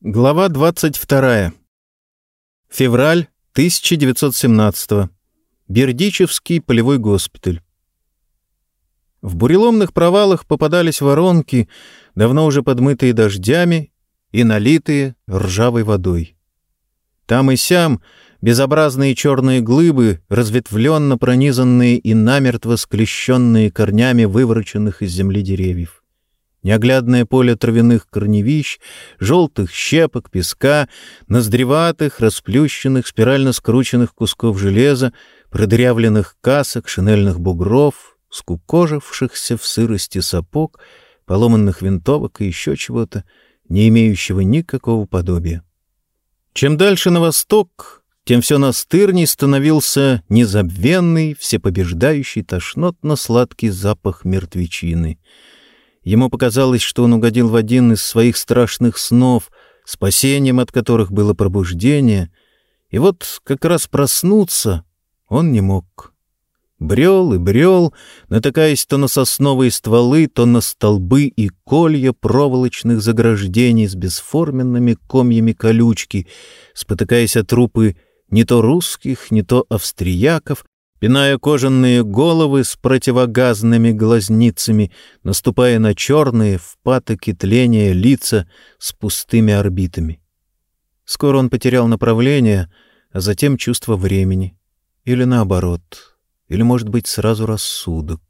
Глава 22. Февраль 1917. Бердичевский полевой госпиталь. В буреломных провалах попадались воронки, давно уже подмытые дождями и налитые ржавой водой. Там и сям безобразные черные глыбы, разветвленно пронизанные и намертво склещенные корнями вывороченных из земли деревьев неоглядное поле травяных корневищ, желтых щепок, песка, ноздреватых, расплющенных, спирально скрученных кусков железа, продырявленных касок, шинельных бугров, скукожившихся в сырости сапог, поломанных винтовок и еще чего-то, не имеющего никакого подобия. Чем дальше на восток, тем все настырней становился незабвенный, всепобеждающий тошнотно-сладкий запах мертвечины — Ему показалось, что он угодил в один из своих страшных снов, спасением от которых было пробуждение, и вот как раз проснуться он не мог. Брел и брел, натыкаясь то на сосновые стволы, то на столбы и колья проволочных заграждений с бесформенными комьями колючки, спотыкаясь о трупы не то русских, не то австрияков, пиная кожаные головы с противогазными глазницами, наступая на черные в патоке тления лица с пустыми орбитами. Скоро он потерял направление, а затем чувство времени. Или наоборот, или, может быть, сразу рассудок.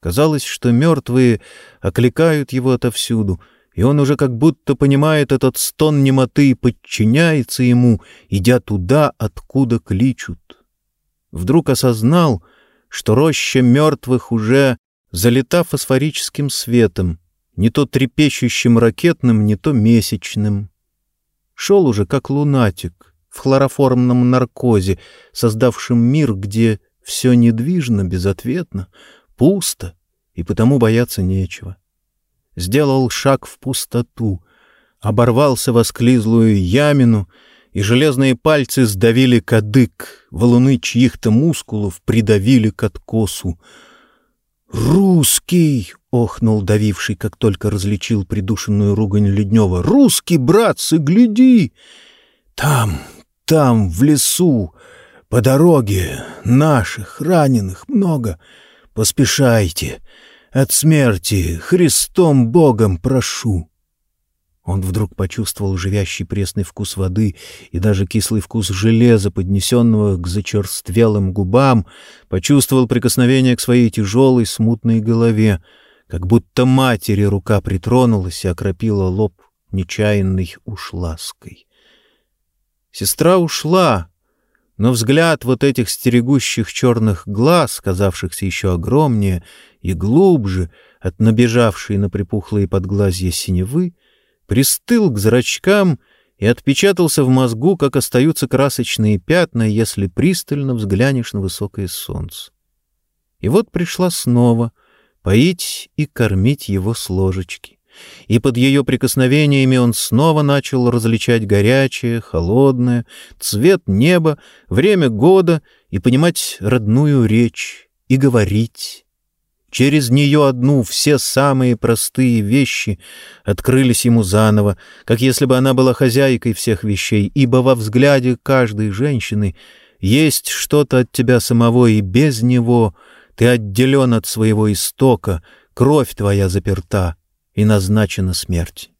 Казалось, что мертвые окликают его отовсюду, и он уже как будто понимает этот стон немоты и подчиняется ему, идя туда, откуда кличут вдруг осознал, что роща мертвых уже залита фосфорическим светом, не то трепещущим ракетным, не то месячным. Шел уже как лунатик в хлороформном наркозе, создавшем мир, где все недвижно, безответно, пусто, и потому бояться нечего. Сделал шаг в пустоту, оборвался в осклизлую ямину — и железные пальцы сдавили кадык, валуны чьих-то мускулов придавили к откосу. «Русский!» — охнул давивший, как только различил придушенную ругань Леднева. «Русский, братцы, гляди! Там, там, в лесу, по дороге, наших, раненых много. Поспешайте, от смерти Христом Богом прошу!» Он вдруг почувствовал живящий пресный вкус воды и даже кислый вкус железа, поднесенного к зачерствелым губам, почувствовал прикосновение к своей тяжелой смутной голове, как будто матери рука притронулась и окропила лоб нечаянной уж лаской. Сестра ушла, но взгляд вот этих стерегущих черных глаз, казавшихся еще огромнее и глубже от набежавшей на припухлые подглазья синевы, пристыл к зрачкам и отпечатался в мозгу, как остаются красочные пятна, если пристально взглянешь на высокое солнце. И вот пришла снова поить и кормить его с ложечки. И под ее прикосновениями он снова начал различать горячее, холодное, цвет неба, время года и понимать родную речь, и говорить, Через нее одну все самые простые вещи открылись ему заново, как если бы она была хозяйкой всех вещей, ибо во взгляде каждой женщины есть что-то от тебя самого, и без него ты отделен от своего истока, кровь твоя заперта, и назначена смерть.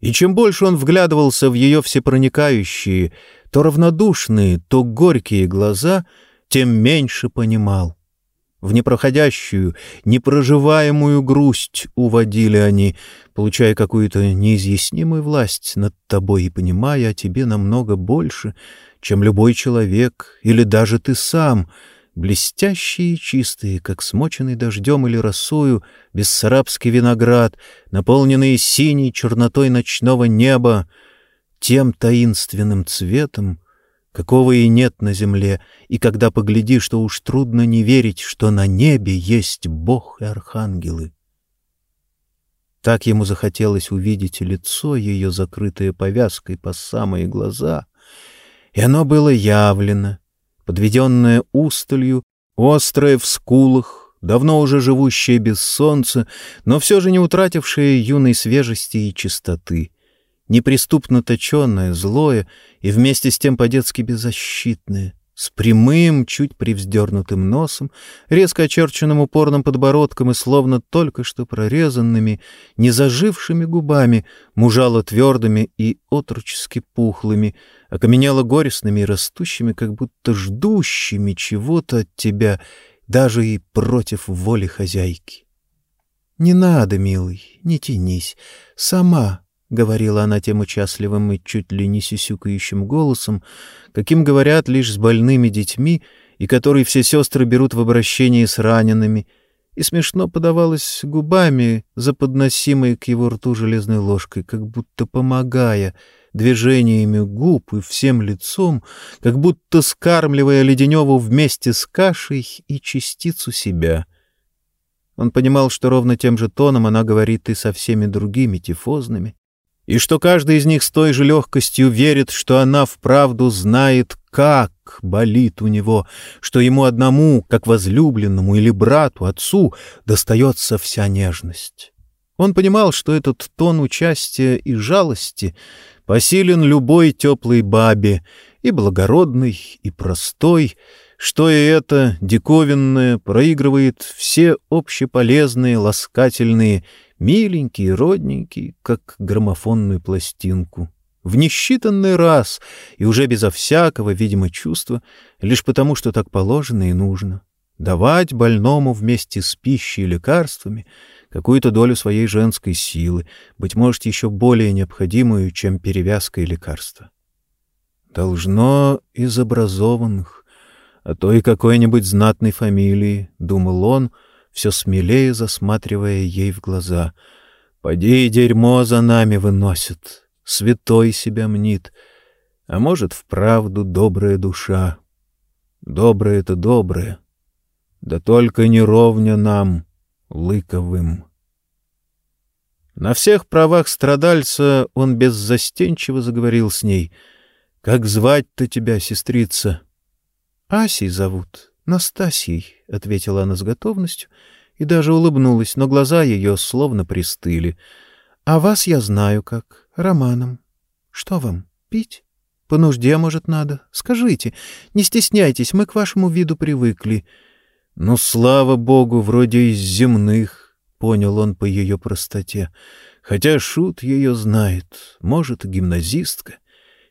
И чем больше он вглядывался в ее всепроникающие, то равнодушные, то горькие глаза, тем меньше понимал. В непроходящую, непроживаемую грусть уводили они, получая какую-то неизъяснимую власть над тобой и понимая о тебе намного больше, чем любой человек или даже ты сам, блестящие и чистые, как смоченный дождем или росою, бессарабский виноград, наполненные синей чернотой ночного неба, тем таинственным цветом, какого и нет на земле, и когда поглядишь, что уж трудно не верить, что на небе есть Бог и архангелы. Так ему захотелось увидеть лицо ее, закрытое повязкой по самые глаза, и оно было явлено, подведенное усталью, острое в скулах, давно уже живущее без солнца, но все же не утратившее юной свежести и чистоты — неприступно точенное, злое и вместе с тем по-детски беззащитное, с прямым, чуть привздернутым носом, резко очерченным упорным подбородком и словно только что прорезанными, незажившими губами, мужало твердыми и отрочески пухлыми, окаменело горестными и растущими, как будто ждущими чего-то от тебя, даже и против воли хозяйки. «Не надо, милый, не тянись. Сама — говорила она тем участливым и чуть ли не сисюкающим голосом, каким говорят лишь с больными детьми и который все сестры берут в обращении с ранеными, и смешно подавалась губами, заподносимой к его рту железной ложкой, как будто помогая движениями губ и всем лицом, как будто скармливая Леденеву вместе с кашей и частицу себя. Он понимал, что ровно тем же тоном она говорит и со всеми другими тифозными, и что каждый из них с той же легкостью верит, что она вправду знает, как болит у него, что ему одному, как возлюбленному или брату, отцу, достается вся нежность. Он понимал, что этот тон участия и жалости посилен любой теплой бабе, и благородной, и простой, что и это диковинное проигрывает все общеполезные, ласкательные миленький и родненький, как граммофонную пластинку. В несчитанный раз и уже безо всякого, видимо, чувства, лишь потому, что так положено и нужно. Давать больному вместе с пищей и лекарствами какую-то долю своей женской силы, быть может, еще более необходимую, чем перевязка и лекарство. Должно из образованных, а то и какой-нибудь знатной фамилии, — думал он, — все смелее засматривая ей в глаза. «Поди, дерьмо за нами выносит, святой себя мнит, а может, вправду добрая душа. Доброе это доброе, да только не ровня нам, лыковым». На всех правах страдальца он беззастенчиво заговорил с ней. «Как звать-то тебя, сестрица?» «Асей зовут, Настасьей», — ответила она с готовностью и даже улыбнулась, но глаза ее словно пристыли. — А вас я знаю как. Романом. Что вам, пить? По нужде, может, надо? Скажите. Не стесняйтесь, мы к вашему виду привыкли. — Ну, слава богу, вроде из земных, — понял он по ее простоте. Хотя шут ее знает, может, гимназистка,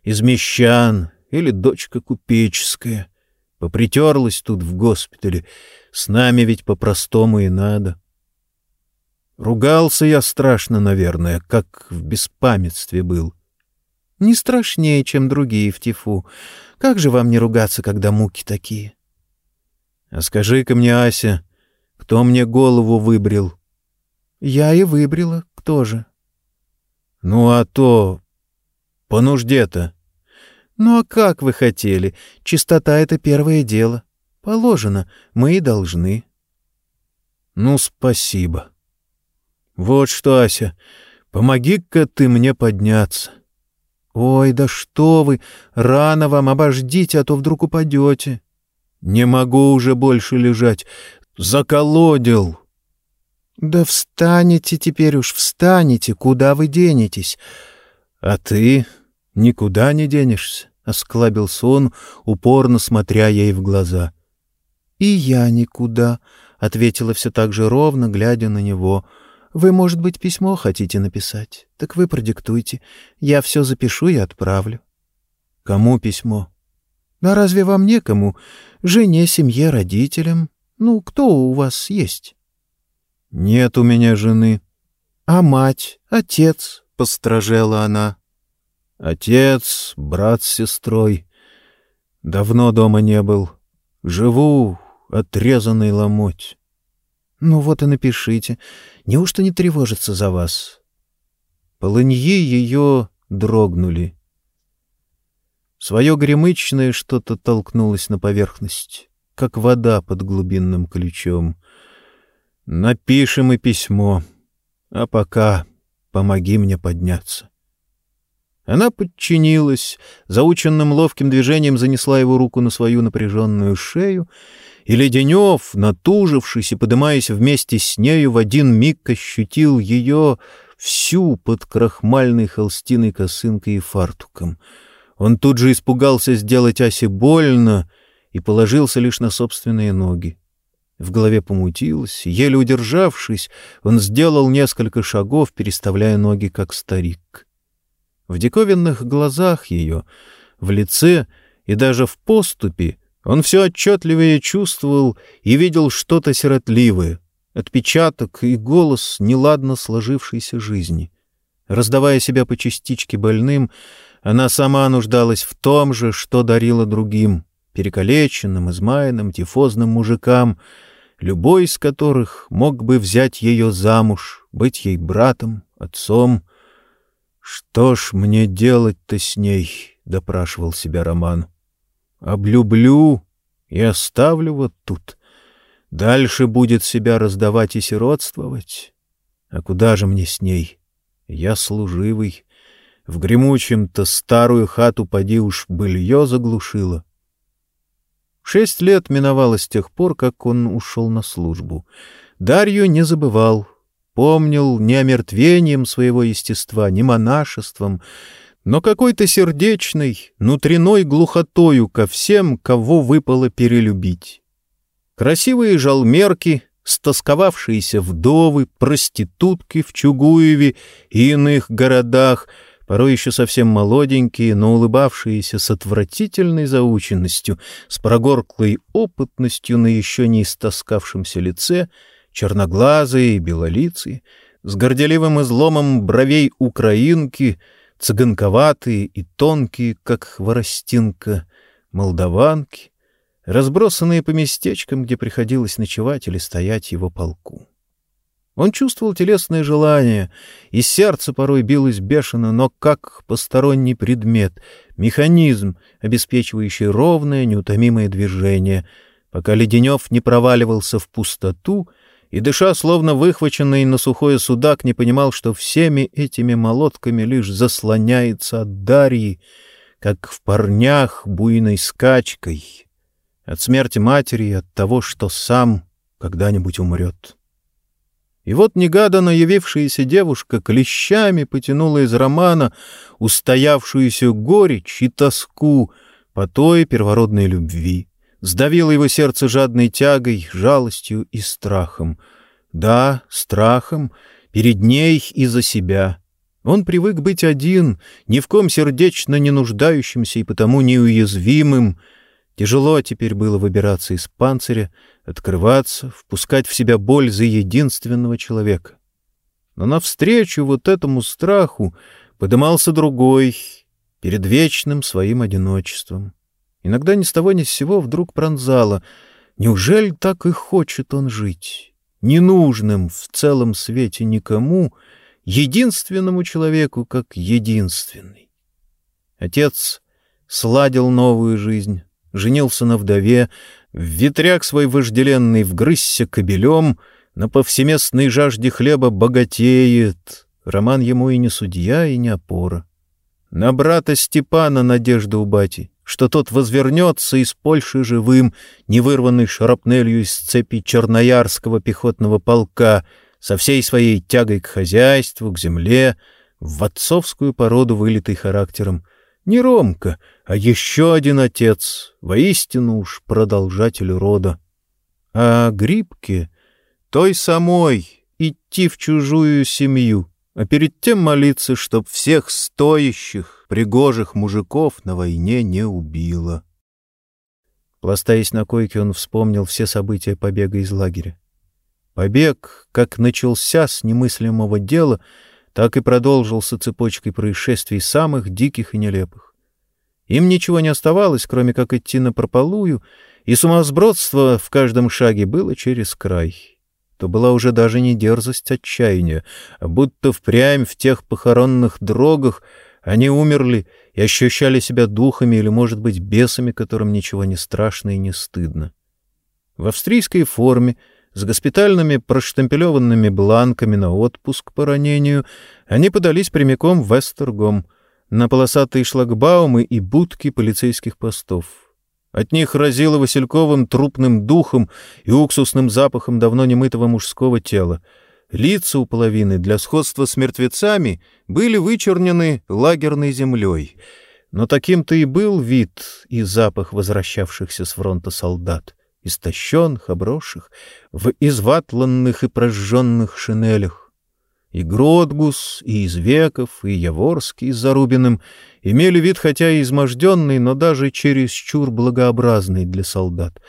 из мещан или дочка купеческая — Попритерлась тут в госпитале. С нами ведь по-простому и надо. Ругался я страшно, наверное, как в беспамятстве был. Не страшнее, чем другие в тифу. Как же вам не ругаться, когда муки такие? А скажи-ка мне, Ася, кто мне голову выбрил? Я и выбрила. Кто же? Ну, а то... По нужде-то. Ну а как вы хотели? Чистота — это первое дело. Положено, мы и должны. Ну, спасибо. Вот что, Ася, помоги-ка ты мне подняться. Ой, да что вы, рано вам, обождите, а то вдруг упадете. Не могу уже больше лежать, заколодил. Да встанете теперь уж, встанете, куда вы денетесь? А ты Никуда не денешься, — осклабился он, упорно смотря ей в глаза. — И я никуда, — ответила все так же ровно, глядя на него. — Вы, может быть, письмо хотите написать? Так вы продиктуйте. Я все запишу и отправлю. — Кому письмо? — Да разве вам некому? Жене, семье, родителям. Ну, кто у вас есть? — Нет у меня жены. — А мать, отец? — постражела она. Отец, брат с сестрой. Давно дома не был. Живу, отрезанный ломоть. Ну вот и напишите. Неужто не тревожится за вас? Полыньи ее дрогнули. Свое гремычное что-то толкнулось на поверхность, как вода под глубинным ключом. Напишем и письмо, а пока помоги мне подняться. Она подчинилась, заученным ловким движением занесла его руку на свою напряженную шею, и Леденев, натужившись и подымаясь вместе с нею, в один миг ощутил ее всю под крахмальной холстиной косынкой и фартуком. Он тут же испугался сделать Асе больно и положился лишь на собственные ноги. В голове помутилось, еле удержавшись, он сделал несколько шагов, переставляя ноги, как старик. В диковинных глазах ее, в лице и даже в поступе он все отчетливее чувствовал и видел что-то сиротливое, отпечаток и голос неладно сложившейся жизни. Раздавая себя по частичке больным, она сама нуждалась в том же, что дарила другим, перекалеченным, измаянным, тифозным мужикам — любой из которых мог бы взять ее замуж, быть ей братом, отцом. «Что ж мне делать-то с ней?» — допрашивал себя Роман. «Облюблю и оставлю вот тут. Дальше будет себя раздавать и сиротствовать. А куда же мне с ней? Я служивый. В гремучем-то старую хату поди уж былье заглушила. Шесть лет миновало с тех пор, как он ушел на службу. Дарью не забывал, помнил не омертвением своего естества, не монашеством, но какой-то сердечной, внутренной глухотою ко всем, кого выпало перелюбить. Красивые жалмерки, стосковавшиеся вдовы, проститутки в Чугуеве и иных городах — порой еще совсем молоденькие, но улыбавшиеся с отвратительной заученностью, с прогорклой опытностью на еще не истоскавшемся лице, черноглазые и белолицые, с горделивым изломом бровей украинки, цыганковатые и тонкие, как хворостинка, молдаванки, разбросанные по местечкам, где приходилось ночевать или стоять его полку. Он чувствовал телесное желание, и сердце порой билось бешено, но как посторонний предмет, механизм, обеспечивающий ровное, неутомимое движение, пока Леденев не проваливался в пустоту и, дыша, словно выхваченный на сухое судак, не понимал, что всеми этими молотками лишь заслоняется от Дарьи, как в парнях буйной скачкой, от смерти матери и от того, что сам когда-нибудь умрет. И вот негаданно явившаяся девушка клещами потянула из романа устоявшуюся горечь и тоску по той первородной любви, сдавила его сердце жадной тягой, жалостью и страхом. Да, страхом, перед ней и за себя. Он привык быть один, ни в ком сердечно не нуждающимся и потому неуязвимым, Тяжело теперь было выбираться из панциря, открываться, впускать в себя боль за единственного человека. Но навстречу вот этому страху подымался другой, перед вечным своим одиночеством. Иногда ни с того ни с сего вдруг пронзало. Неужели так и хочет он жить? Ненужным в целом свете никому, единственному человеку, как единственный. Отец сладил новую жизнь, женился на вдове, в ветряк свой вожделенный вгрызся кобелем, на повсеместной жажде хлеба богатеет. Роман ему и не судья, и не опора. На брата Степана надежда у бати, что тот возвернется из Польши живым, не вырванный шарапнелью из цепи Черноярского пехотного полка, со всей своей тягой к хозяйству, к земле, в отцовскую породу, вылитый характером — не Ромка, а еще один отец, воистину уж продолжатель рода. А Грибке, той самой, идти в чужую семью, а перед тем молиться, чтоб всех стоящих, пригожих мужиков на войне не убило. Пластаясь на койке, он вспомнил все события побега из лагеря. Побег, как начался с немыслимого дела — так и продолжился цепочкой происшествий самых диких и нелепых. Им ничего не оставалось, кроме как идти на прополую, и сумасбродство в каждом шаге было через край. То была уже даже не дерзость отчаяния, а будто впрямь в тех похоронных дрогах они умерли и ощущали себя духами или, может быть, бесами, которым ничего не страшно и не стыдно. В австрийской форме — с госпитальными проштемпелеванными бланками на отпуск по ранению они подались прямиком в Вестергом, на полосатые шлагбаумы и будки полицейских постов. От них разило васильковым трупным духом и уксусным запахом давно немытого мужского тела. Лица у половины для сходства с мертвецами были вычернены лагерной землей. Но таким-то и был вид и запах возвращавшихся с фронта солдат, истощенных, обросших, в изватланных и прожженных шинелях. И Гродгус, и Извеков, и Яворский с Зарубиным имели вид хотя и изможденный, но даже чересчур благообразный для солдат.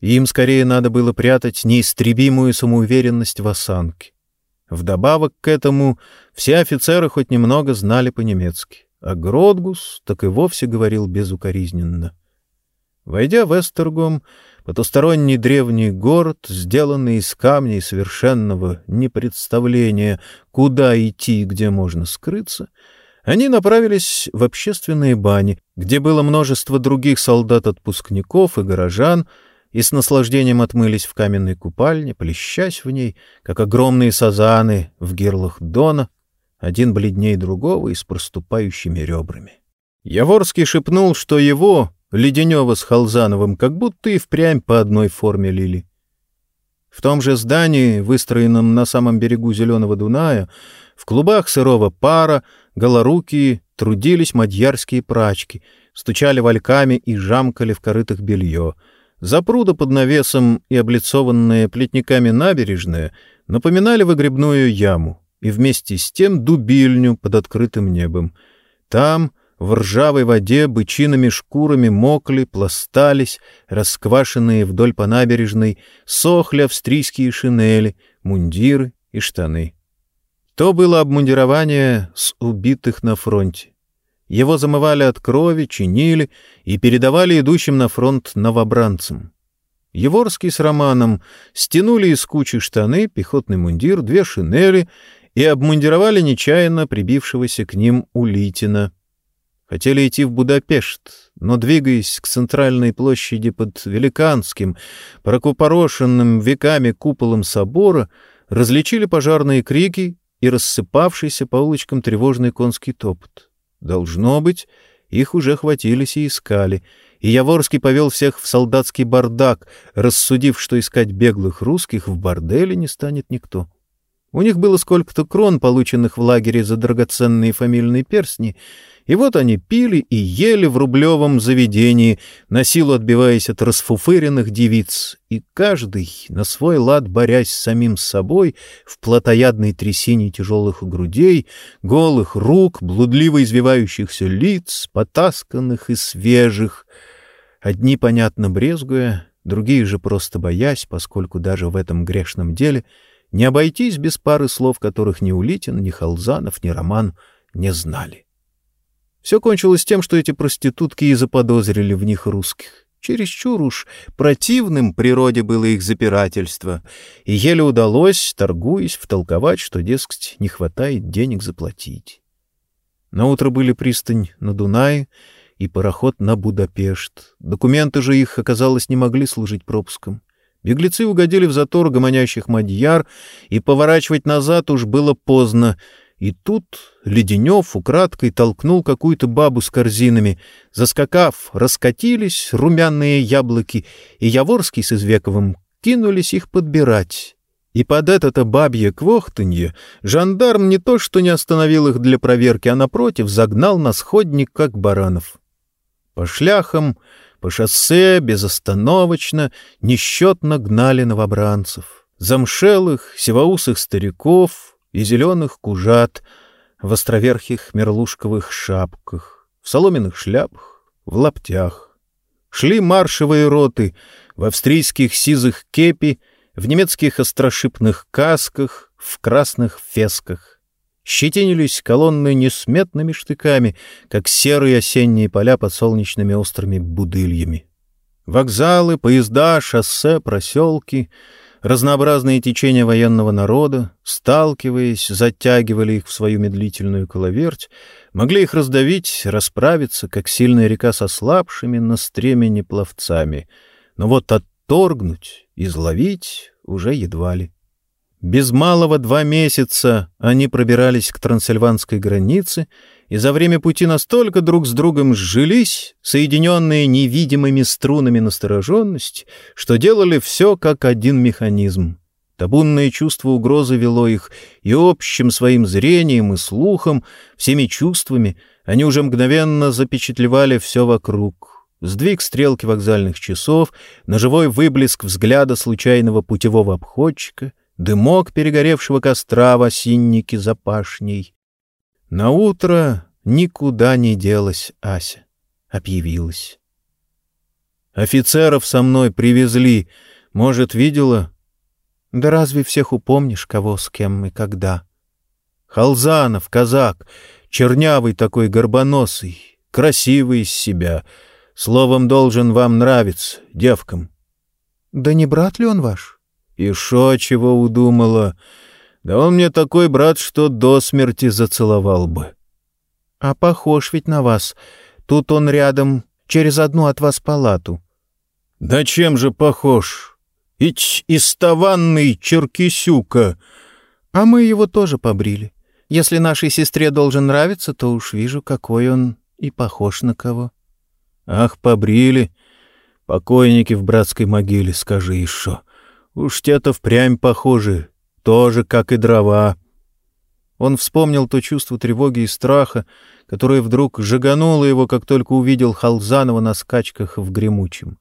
Им скорее надо было прятать неистребимую самоуверенность в осанке. Вдобавок к этому все офицеры хоть немного знали по-немецки, а Гродгус так и вовсе говорил безукоризненно. Войдя в Эстергом, потусторонний древний город, сделанный из камней совершенного непредставления, куда идти и где можно скрыться, они направились в общественные бани, где было множество других солдат-отпускников и горожан, и с наслаждением отмылись в каменной купальне, плещась в ней, как огромные сазаны в герлах Дона, один бледней другого и с проступающими ребрами. Яворский шепнул, что его, Леденева с Халзановым, как будто и впрямь по одной форме лили. В том же здании, выстроенном на самом берегу Зеленого Дуная, в клубах сырого пара, голорукие, трудились мадьярские прачки, стучали вальками и жамкали в корытах белье — Запруда под навесом и облицованная плетниками набережная напоминали выгребную яму и вместе с тем дубильню под открытым небом. Там, в ржавой воде, бычиными шкурами мокли, пластались, расквашенные вдоль по набережной, сохли австрийские шинели, мундиры и штаны. То было обмундирование с убитых на фронте. Его замывали от крови, чинили и передавали идущим на фронт новобранцам. Еворский с Романом стянули из кучи штаны, пехотный мундир, две шинели и обмундировали нечаянно прибившегося к ним Улитина. Хотели идти в Будапешт, но, двигаясь к центральной площади под великанским, прокупорошенным веками куполом собора, различили пожарные крики и рассыпавшийся по улочкам тревожный конский топот. Должно быть, их уже хватились и искали, и Яворский повел всех в солдатский бардак, рассудив, что искать беглых русских в борделе не станет никто. У них было сколько-то крон, полученных в лагере за драгоценные фамильные перстни, и вот они пили и ели в рублевом заведении, на силу отбиваясь от расфуфыренных девиц, и каждый, на свой лад борясь с самим собой, в плотоядной трясине тяжелых грудей, голых рук, блудливо извивающихся лиц, потасканных и свежих, одни, понятно, брезгуя, другие же просто боясь, поскольку даже в этом грешном деле не обойтись без пары слов, которых ни Улитин, ни Халзанов, ни Роман не знали. Все кончилось тем, что эти проститутки и заподозрили в них русских. Чересчур уж противным природе было их запирательство, и еле удалось, торгуясь, втолковать, что, дескать, не хватает денег заплатить. На утро были пристань на Дунае и пароход на Будапешт. Документы же их, оказалось, не могли служить пропуском. Беглецы угодили в затор гомонящих мадьяр, и поворачивать назад уж было поздно — и тут Леденев украдкой толкнул какую-то бабу с корзинами. Заскакав, раскатились румяные яблоки, и Яворский с Извековым кинулись их подбирать. И под это-то бабье квохтанье жандарм не то что не остановил их для проверки, а напротив загнал на сходник, как баранов. По шляхам, по шоссе, безостановочно, несчетно гнали новобранцев. Замшелых, сивоусых стариков — и зеленых кужат в островерхих мерлушковых шапках, в соломенных шляпах, в лаптях. Шли маршевые роты в австрийских сизых кепи, в немецких острошипных касках, в красных фесках. Щетинились колонны несметными штыками, как серые осенние поля под солнечными острыми будыльями. Вокзалы, поезда, шоссе, проселки — Разнообразные течения военного народа, сталкиваясь, затягивали их в свою медлительную коловерть, могли их раздавить, расправиться, как сильная река со слабшими на стремени пловцами. Но вот отторгнуть, изловить уже едва ли. Без малого два месяца они пробирались к трансильванской границе и за время пути настолько друг с другом сжились, соединенные невидимыми струнами настороженности, что делали все как один механизм. Табунное чувство угрозы вело их, и общим своим зрением и слухом, всеми чувствами, они уже мгновенно запечатлевали все вокруг. Сдвиг стрелки вокзальных часов, ножевой выблеск взгляда случайного путевого обходчика, дымок перегоревшего костра в осиннике за пашней. На утро никуда не делась Ася, объявилась. Офицеров со мной привезли. Может, видела? Да разве всех упомнишь, кого с кем и когда? Халзанов, казак, чернявый такой горбоносый, красивый из себя. Словом, должен вам нравиться, девкам. Да не брат ли он ваш? И шо чего удумала? Да он мне такой брат, что до смерти зацеловал бы. А похож ведь на вас. Тут он рядом, через одну от вас палату. Да чем же похож? Ич истованный черкисюка. А мы его тоже побрили. Если нашей сестре должен нравиться, то уж вижу, какой он и похож на кого. Ах, побрили. Покойники в братской могиле, скажи еще. Уж те-то впрямь похожи, тоже как и дрова. Он вспомнил то чувство тревоги и страха, которое вдруг жагануло его, как только увидел Халзанова на скачках в Гремучем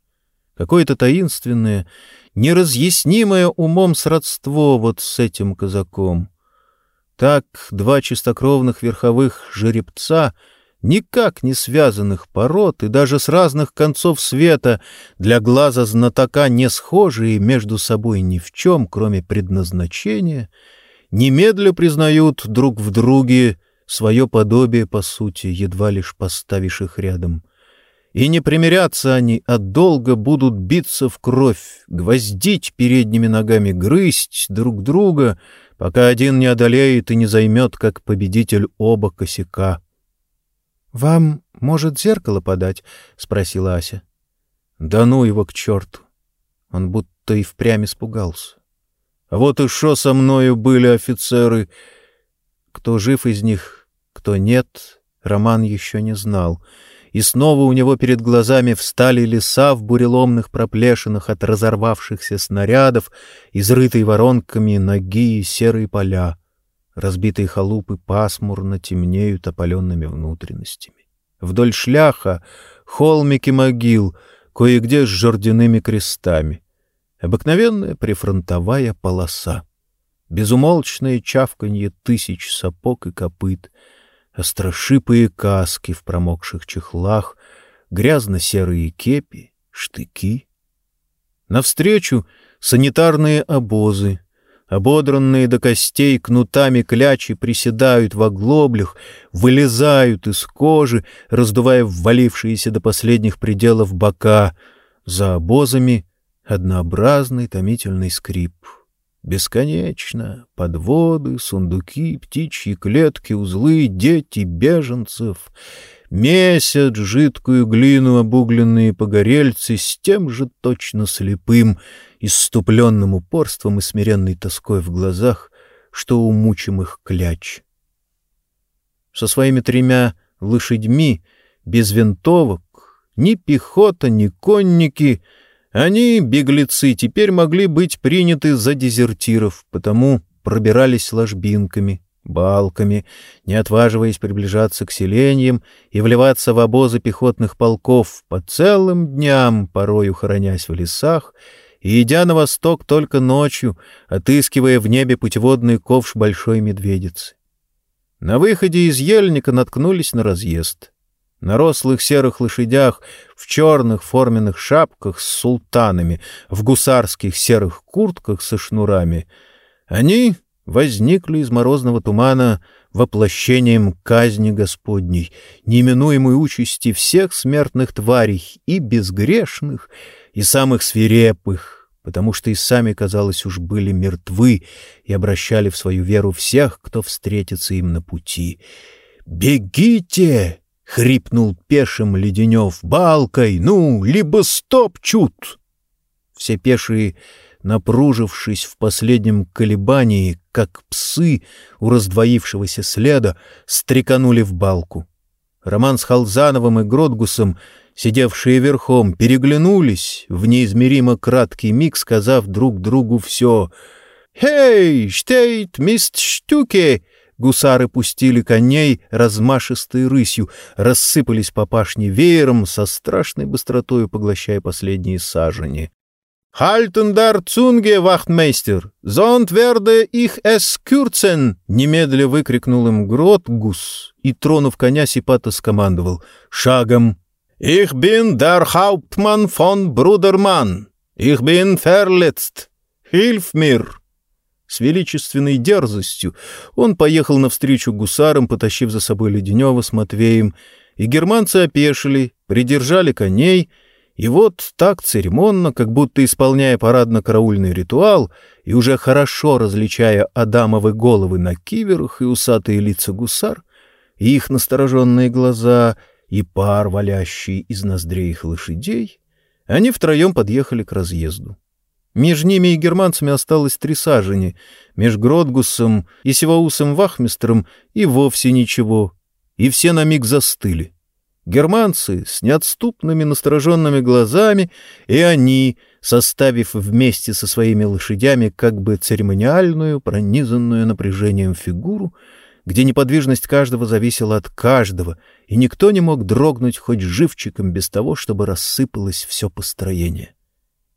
какое-то таинственное, неразъяснимое умом сродство вот с этим казаком. Так два чистокровных верховых жеребца, никак не связанных пород и даже с разных концов света, для глаза знатока не схожие между собой ни в чем, кроме предназначения, немедля признают друг в друге свое подобие, по сути, едва лишь поставишь их рядом — и не примирятся они, а долго будут биться в кровь, гвоздить передними ногами, грызть друг друга, пока один не одолеет и не займет, как победитель, оба косяка. — Вам, может, зеркало подать? — спросила Ася. — Да ну его к черту! Он будто и впрямь испугался. А вот и шо со мною были офицеры. Кто жив из них, кто нет, Роман еще не знал — и снова у него перед глазами встали леса в буреломных проплешинах от разорвавшихся снарядов, изрытые воронками ноги и серые поля. Разбитые халупы пасмурно темнеют опаленными внутренностями. Вдоль шляха холмики могил, кое-где с жердяными крестами. Обыкновенная прифронтовая полоса. Безумолчное чавканье тысяч сапог и копыт — острошипые каски в промокших чехлах, грязно-серые кепи, штыки. Навстречу санитарные обозы, ободранные до костей кнутами клячи приседают в оглоблях, вылезают из кожи, раздувая ввалившиеся до последних пределов бока. За обозами однообразный томительный скрип — Бесконечно. Подводы, сундуки, птичьи клетки, узлы, дети, беженцев. Месяц жидкую глину обугленные погорельцы с тем же точно слепым, иступленным упорством и смиренной тоской в глазах, что у мучимых кляч. Со своими тремя лошадьми, без винтовок, ни пехота, ни конники — они, беглецы, теперь могли быть приняты за дезертиров, потому пробирались ложбинками, балками, не отваживаясь приближаться к селениям и вливаться в обозы пехотных полков по целым дням, порою хоронясь в лесах, и идя на восток только ночью, отыскивая в небе путеводный ковш большой медведицы. На выходе из ельника наткнулись на разъезд — на рослых серых лошадях, в черных форменных шапках с султанами, в гусарских серых куртках со шнурами, они возникли из морозного тумана воплощением казни Господней, неминуемой участи всех смертных тварей, и безгрешных, и самых свирепых, потому что и сами, казалось, уж были мертвы и обращали в свою веру всех, кто встретится им на пути. «Бегите!» — хрипнул пешим Леденев балкой. «Ну, либо стоп, чут!» Все пешие, напружившись в последнем колебании, как псы у раздвоившегося следа, стреканули в балку. Роман с Халзановым и Гродгусом, сидевшие верхом, переглянулись в неизмеримо краткий миг, сказав друг другу все. «Хей, штейт, мист штуке!» Гусары пустили коней размашистой рысью, рассыпались по пашне веером, со страшной быстротою поглощая последние сажени. «Хальтен дар цунге, вахтмейстер! Зонт верде их эс кюрцен!» Немедля выкрикнул им Гротгус и, тронув коня, Сипата скомандовал «Шагом!» «Их бин дар Хауптман фон Брудерман! Их бин ферлетст! Хильф мир!» С величественной дерзостью он поехал навстречу гусарам, потащив за собой Леденева с Матвеем, и германцы опешили, придержали коней — и вот так церемонно, как будто исполняя парадно-караульный ритуал и уже хорошо различая адамовы головы на киверах и усатые лица гусар, и их настороженные глаза, и пар, валящий из ноздрей их лошадей, они втроем подъехали к разъезду. Между ними и германцами осталось три сажени, меж Гродгусом и Севаусом Вахмистром и вовсе ничего, и все на миг застыли. Германцы с неотступными настороженными глазами, и они, составив вместе со своими лошадями как бы церемониальную, пронизанную напряжением фигуру, где неподвижность каждого зависела от каждого, и никто не мог дрогнуть хоть живчиком без того, чтобы рассыпалось все построение.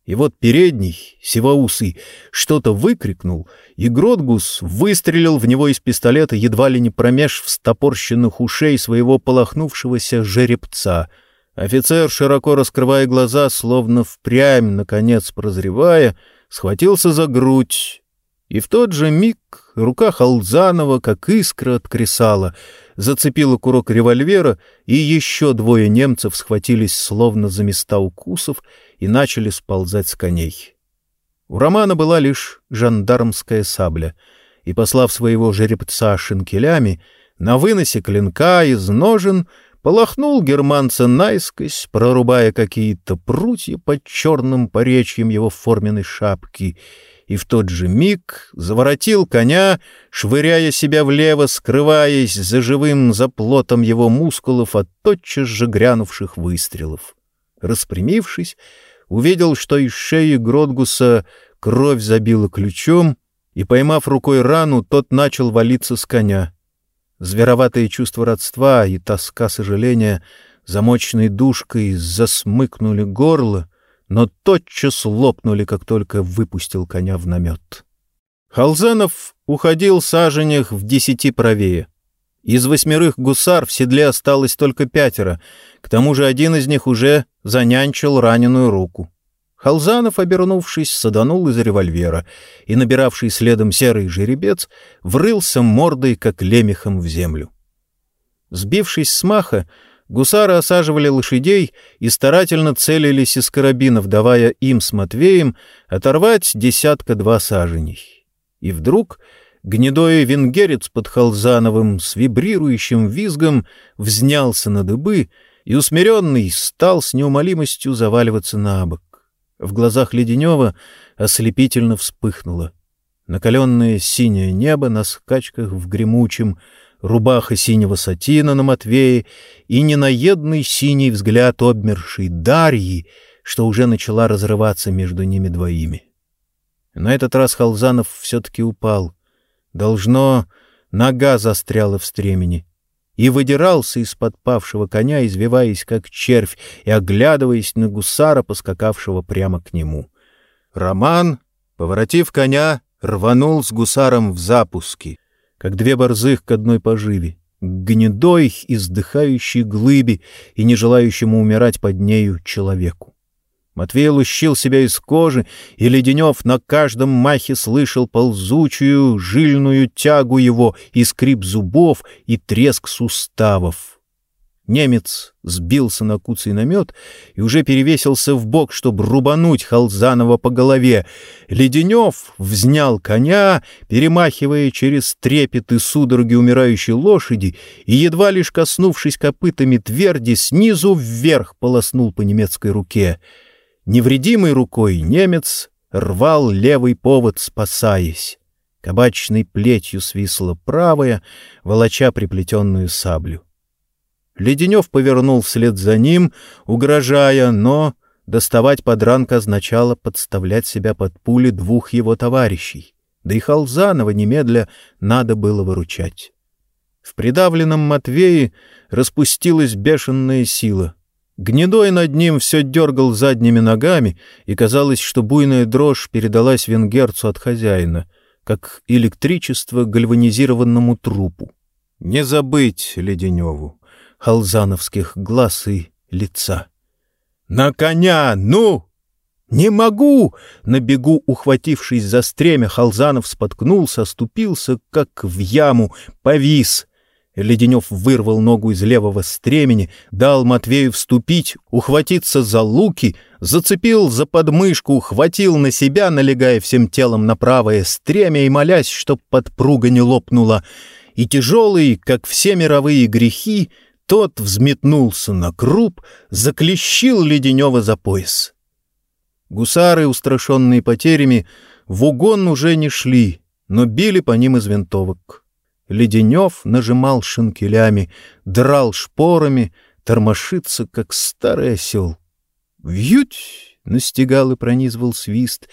И вот передний, сивоусый, что-то выкрикнул, и Гродгус выстрелил в него из пистолета едва ли не промеж встопорщенных ушей своего полохнувшегося жеребца. Офицер, широко раскрывая глаза, словно впрямь, наконец прозревая, схватился за грудь, и в тот же миг рука Халзанова, как искра от кресала, зацепила курок револьвера, и еще двое немцев схватились словно за места укусов и начали сползать с коней. У Романа была лишь жандармская сабля, и, послав своего жеребца шинкелями, на выносе клинка из ножен полохнул германца наискось, прорубая какие-то прутья под черным поречьем его форменной шапки — и в тот же миг заворотил коня, швыряя себя влево, скрываясь за живым заплотом его мускулов от тотчас же грянувших выстрелов. Распрямившись, увидел, что из шеи Гродгуса кровь забила ключом, и, поймав рукой рану, тот начал валиться с коня. Звероватые чувства родства и тоска сожаления замочной душкой засмыкнули горло — но тотчас лопнули, как только выпустил коня в намет. Халзанов уходил саженях в десяти правее. Из восьмерых гусар в седле осталось только пятеро, к тому же один из них уже занянчил раненую руку. Халзанов, обернувшись, саданул из револьвера, и набиравший следом серый жеребец врылся мордой, как лемехом в землю. Сбившись с маха, Гусары осаживали лошадей и старательно целились из карабинов, давая им с Матвеем оторвать десятка-два саженей. И вдруг гнедой венгерец под Халзановым с вибрирующим визгом взнялся на дыбы и, усмиренный, стал с неумолимостью заваливаться на бок. В глазах Леденева ослепительно вспыхнуло. Накаленное синее небо на скачках в гремучем, рубаха синего сатина на Матвее и ненаедный синий взгляд обмершей Дарьи, что уже начала разрываться между ними двоими. На этот раз Халзанов все-таки упал. Должно, нога застряла в стремени. И выдирался из-под павшего коня, извиваясь как червь и оглядываясь на гусара, поскакавшего прямо к нему. Роман, поворотив коня, рванул с гусаром в запуске — как две борзых к одной поживе, к гнедой, издыхающей глыбе и не желающему умирать под нею человеку. Матвей лущил себя из кожи, и Леденев на каждом махе слышал ползучую, жильную тягу его и скрип зубов, и треск суставов. Немец сбился на куцый намет и уже перевесился в бок, чтобы рубануть Халзанова по голове. Леденев взнял коня, перемахивая через трепет и судороги умирающей лошади, и, едва лишь коснувшись копытами тверди, снизу вверх полоснул по немецкой руке. Невредимой рукой немец рвал левый повод, спасаясь. Кабачной плетью свисла правая, волоча приплетенную саблю. Леденев повернул вслед за ним, угрожая, но доставать подранка означало подставлять себя под пули двух его товарищей. да и Халзанова немедля надо было выручать. В придавленном Матвее распустилась бешеная сила. Гнедой над ним все дергал задними ногами, и казалось, что буйная дрожь передалась венгерцу от хозяина, как электричество гальванизированному трупу. Не забыть Леденеву, халзановских глаз и лица. «На коня! Ну!» «Не могу!» На бегу, ухватившись за стремя, Халзанов споткнулся, оступился, как в яму, повис. Леденев вырвал ногу из левого стремени, дал Матвею вступить, ухватиться за луки, зацепил за подмышку, ухватил на себя, налегая всем телом на правое стремя и молясь, чтоб подпруга не лопнула. И тяжелый, как все мировые грехи, тот взметнулся на круп, заклещил Леденева за пояс. Гусары, устрашенные потерями, в угон уже не шли, но били по ним из винтовок. Леденев нажимал шинкелями, драл шпорами, тормошится, как старый осел. «Вьють!» — настигал и пронизывал свист.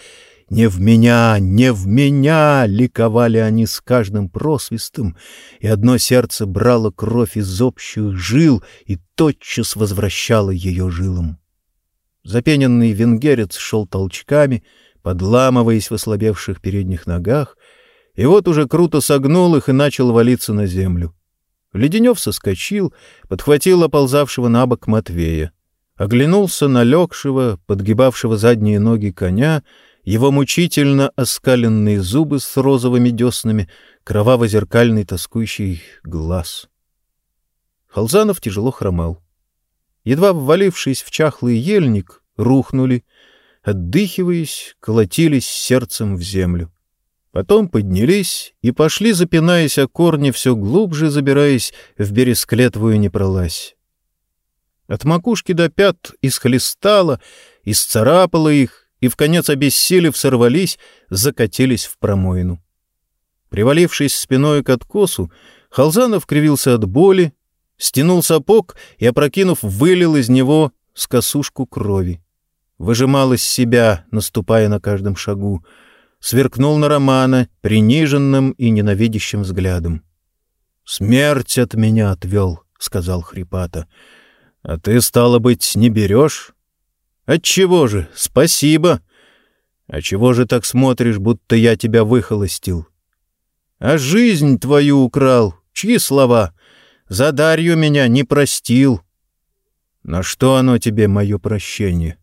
«Не в меня! Не в меня!» — ликовали они с каждым просвистом, и одно сердце брало кровь из общих жил и тотчас возвращало ее жилам. Запененный венгерец шел толчками, подламываясь в ослабевших передних ногах, и вот уже круто согнул их и начал валиться на землю. Леденев соскочил, подхватил оползавшего на бок Матвея, оглянулся на легшего, подгибавшего задние ноги коня, его мучительно оскаленные зубы с розовыми деснами, кроваво-зеркальный тоскующий глаз. Халзанов тяжело хромал. Едва ввалившись в чахлый ельник, рухнули, отдыхиваясь, колотились сердцем в землю. Потом поднялись и пошли, запинаясь о корни, все глубже забираясь в бересклетвую непролазь. От макушки до пят исхлестало, исцарапало их, и, в конец обессилев, сорвались, закатились в промоину. Привалившись спиной к откосу, Халзанов кривился от боли, стянул сапог и, опрокинув, вылил из него скосушку крови. Выжимал из себя, наступая на каждом шагу — сверкнул на Романа приниженным и ненавидящим взглядом. «Смерть от меня отвел», — сказал хрипато. «А ты, стало быть, не берешь?» «Отчего же? Спасибо!» «А чего же так смотришь, будто я тебя выхолостил?» «А жизнь твою украл! Чьи слова? За Дарью меня не простил!» «На что оно тебе, мое прощение?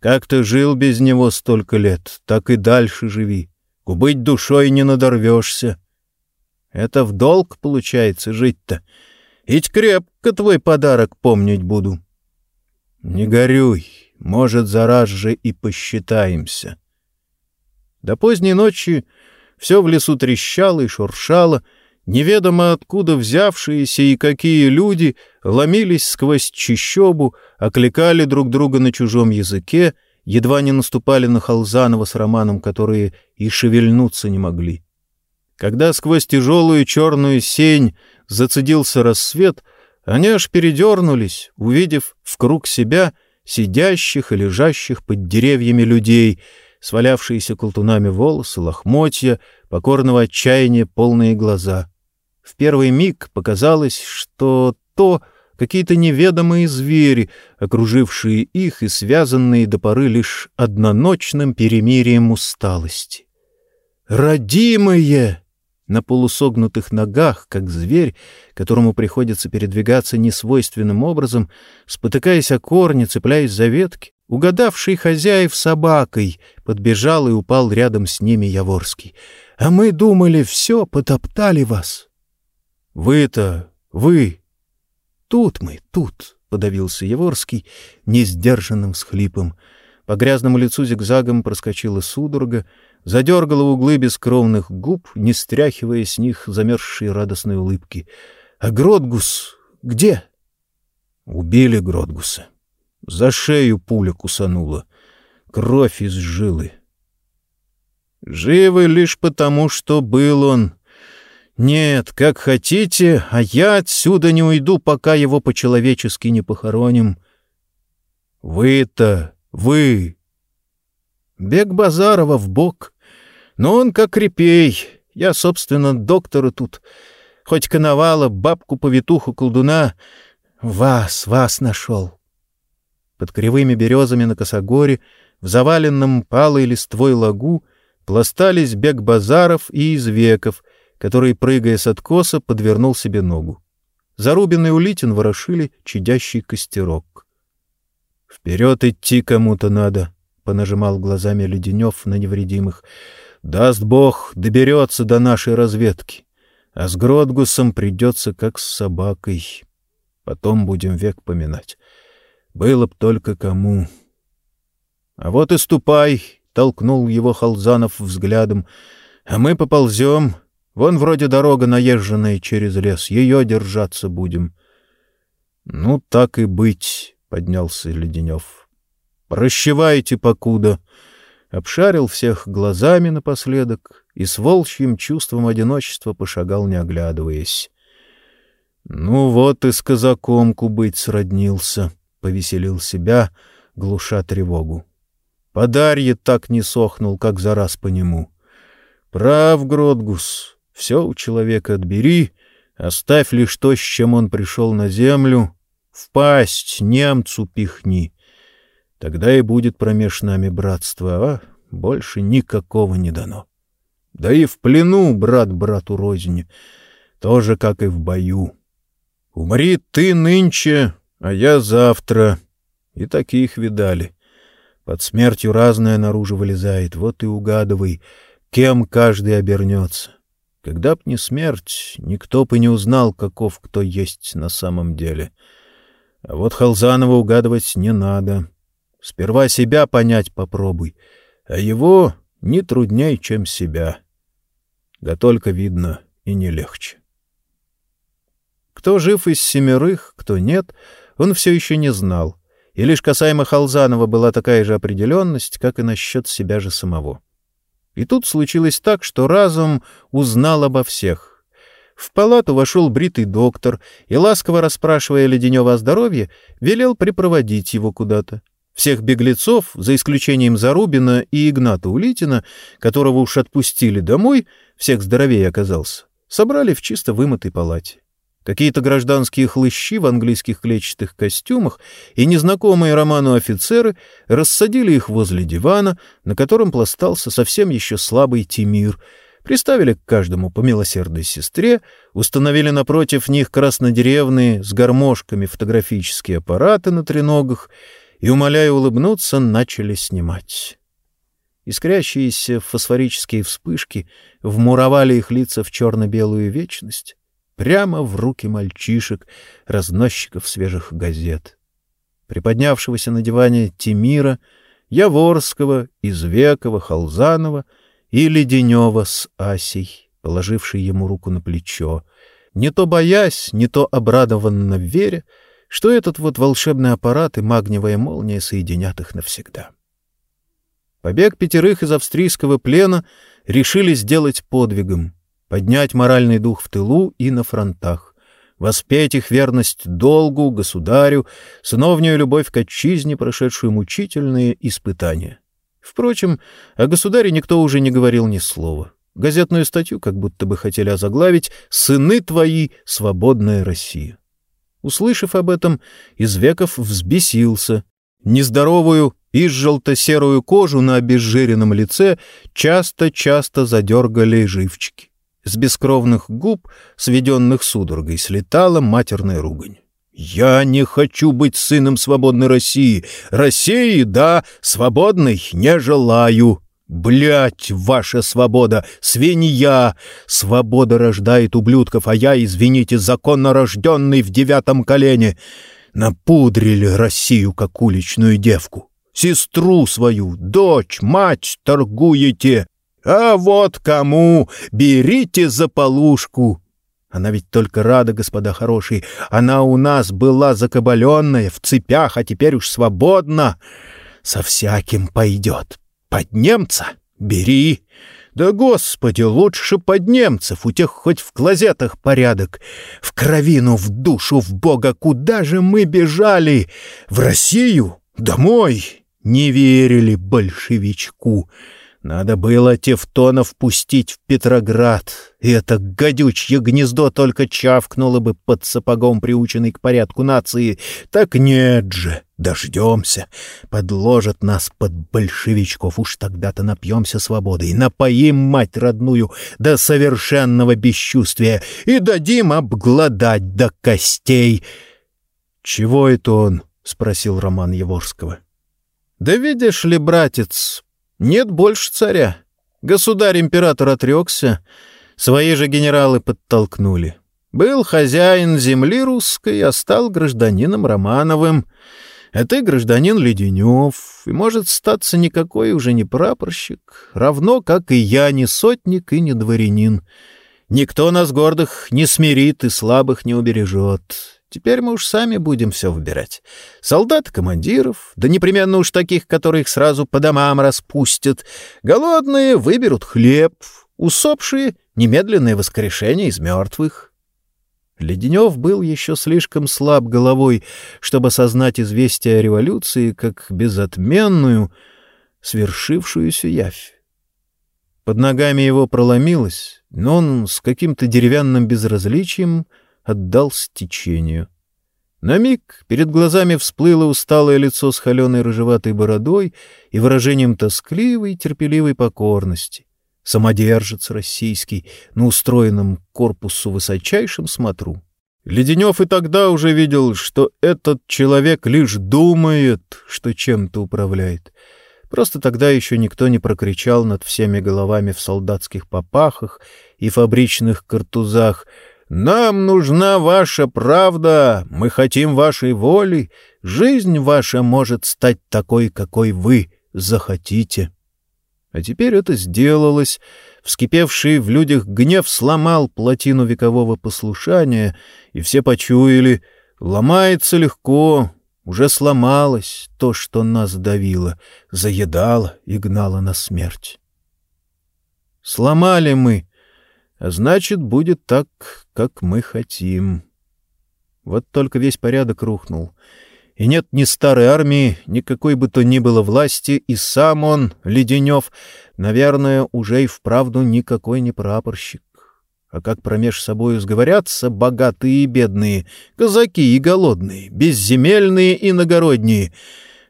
Как ты жил без него столько лет, так и дальше живи. Убыть душой не надорвешься. Это в долг, получается, жить-то. Ведь крепко твой подарок помнить буду. Не горюй, может, за раз же и посчитаемся. До поздней ночи все в лесу трещало и шуршало, неведомо откуда взявшиеся и какие люди ломились сквозь чищобу, окликали друг друга на чужом языке, едва не наступали на Халзанова с Романом, которые и шевельнуться не могли. Когда сквозь тяжелую черную сень зацедился рассвет, они аж передернулись, увидев в круг себя сидящих и лежащих под деревьями людей, свалявшиеся колтунами волосы, лохмотья, покорного отчаяния полные глаза — в первый миг показалось, что то какие-то неведомые звери, окружившие их и связанные до поры лишь одноночным перемирием усталости. «Родимые!» На полусогнутых ногах, как зверь, которому приходится передвигаться несвойственным образом, спотыкаясь о корни, цепляясь за ветки, угадавший хозяев собакой, подбежал и упал рядом с ними Яворский. «А мы думали, все, потоптали вас!» Вы-то, вы! Тут мы, тут, — подавился Еворский несдержанным всхлипом. По грязному лицу зигзагом проскочила судорога, задергала углы бескровных губ, не стряхивая с них замерзшие радостные улыбки. — А Гродгус где? — Убили Гродгуса. За шею пуля кусанула. Кровь из жилы. Живы лишь потому, что был он «Нет, как хотите, а я отсюда не уйду, пока его по-человечески не похороним». «Вы-то, вы!» Бег Базарова в бок. Но он как репей. Я, собственно, доктора тут. Хоть коновала, бабку-повитуху, колдуна. Вас, вас нашел. Под кривыми березами на косогоре, в заваленном палой листвой лагу, пластались бег базаров и извеков, который, прыгая с откоса, подвернул себе ногу. Зарубин и Улитин ворошили чадящий костерок. — Вперед идти кому-то надо, — понажимал глазами Леденев на невредимых. — Даст Бог, доберется до нашей разведки. А с Гродгусом придется как с собакой. Потом будем век поминать. Было б только кому. — А вот и ступай, — толкнул его Халзанов взглядом. — А мы поползем. — Вон вроде дорога наезженная через лес, ее держаться будем. — Ну, так и быть, — поднялся Леденев. — Прощевайте, покуда. Обшарил всех глазами напоследок и с волчьим чувством одиночества пошагал, не оглядываясь. — Ну вот и с казакомку быть сроднился, — повеселил себя, глуша тревогу. Подарье так не сохнул, как за раз по нему. — Прав, Гродгус, все у человека отбери, оставь лишь то, с чем он пришел на землю, в пасть немцу пихни. Тогда и будет промеж нами братство, а больше никакого не дано. Да и в плену брат брату рознь, тоже как и в бою. Умри ты нынче, а я завтра. И таких видали. Под смертью разное наружу вылезает, вот и угадывай, кем каждый обернется. Когда б не смерть, никто бы не узнал, каков кто есть на самом деле. А вот Халзанова угадывать не надо. Сперва себя понять попробуй, а его не трудней, чем себя. Да только видно и не легче. Кто жив из семерых, кто нет, он все еще не знал, и лишь касаемо Халзанова была такая же определенность, как и насчет себя же самого. И тут случилось так, что разум узнал обо всех. В палату вошел бритый доктор и, ласково расспрашивая Леденева о здоровье, велел припроводить его куда-то. Всех беглецов, за исключением Зарубина и Игната Улитина, которого уж отпустили домой, всех здоровее оказался, собрали в чисто вымытой палате. Какие-то гражданские хлыщи в английских клетчатых костюмах и незнакомые Роману офицеры рассадили их возле дивана, на котором пластался совсем еще слабый Тимир, приставили к каждому по милосердной сестре, установили напротив них краснодеревные с гармошками фотографические аппараты на треногах и, умоляя улыбнуться, начали снимать. Искрящиеся фосфорические вспышки вмуровали их лица в черно-белую вечность, прямо в руки мальчишек, разносчиков свежих газет. Приподнявшегося на диване Тимира, Яворского, Извекова, Халзанова и Леденева с Асей, положившей ему руку на плечо, не то боясь, не то обрадованно веря, что этот вот волшебный аппарат и магниевая молния соединят их навсегда. Побег пятерых из австрийского плена решили сделать подвигом — поднять моральный дух в тылу и на фронтах, воспеть их верность долгу, государю, сыновнюю любовь к отчизне, прошедшую мучительные испытания. Впрочем, о государе никто уже не говорил ни слова. Газетную статью как будто бы хотели озаглавить «Сыны твои, свободная Россия». Услышав об этом, Извеков взбесился. Нездоровую и желто-серую кожу на обезжиренном лице часто-часто задергали живчики. С бескровных губ, сведенных судорогой, слетала матерная ругань. «Я не хочу быть сыном свободной России. России, да, свободной не желаю. Блять, ваша свобода, свинья! Свобода рождает ублюдков, а я, извините, законно рожденный в девятом колене. Напудрили Россию, как уличную девку. Сестру свою, дочь, мать торгуете. А вот кому! Берите за полушку!» Она ведь только рада, господа хорошие. Она у нас была закабаленная, в цепях, а теперь уж свободна. Со всяким пойдет. Под немца бери. Да, господи, лучше под немцев, у тех хоть в клозетах порядок. В кровину, в душу, в Бога, куда же мы бежали? В Россию? Домой? Не верили большевичку. Надо было Тевтонов пустить в Петроград, и это гадючье гнездо только чавкнуло бы под сапогом, приученный к порядку нации. Так нет же, дождемся. Подложат нас под большевичков, уж тогда-то напьемся свободой, напоим мать родную до совершенного бесчувствия и дадим обглодать до костей. — Чего это он? — спросил Роман Еворского. — Да видишь ли, братец, нет больше царя. Государь-император отрекся, свои же генералы подтолкнули. Был хозяин земли русской, а стал гражданином Романовым. А ты гражданин Леденев, и, может, статься никакой уже не прапорщик, равно как и я не сотник и не дворянин. Никто нас гордых не смирит и слабых не убережет. Теперь мы уж сами будем все выбирать. Солдат командиров, да непременно уж таких, которых сразу по домам распустят. Голодные выберут хлеб, усопшие — немедленное воскрешение из мертвых. Леденев был еще слишком слаб головой, чтобы осознать известие о революции как безотменную, свершившуюся явь. Под ногами его проломилось, но он с каким-то деревянным безразличием — отдался течению. На миг перед глазами всплыло усталое лицо с холеной рыжеватой бородой и выражением тоскливой, терпеливой покорности. Самодержец российский на устроенном корпусу высочайшем смотру. Леденев и тогда уже видел, что этот человек лишь думает, что чем-то управляет. Просто тогда еще никто не прокричал над всеми головами в солдатских попахах и фабричных картузах — нам нужна ваша правда, мы хотим вашей воли, жизнь ваша может стать такой, какой вы захотите. А теперь это сделалось. Вскипевший в людях гнев сломал плотину векового послушания, и все почуяли, ломается легко, уже сломалось то, что нас давило, заедало и гнало на смерть. Сломали мы а значит, будет так, как мы хотим. Вот только весь порядок рухнул. И нет ни старой армии, ни какой бы то ни было власти, и сам он, Леденев, наверное, уже и вправду никакой не прапорщик. А как промеж собою сговорятся богатые и бедные, казаки и голодные, безземельные и иногородние,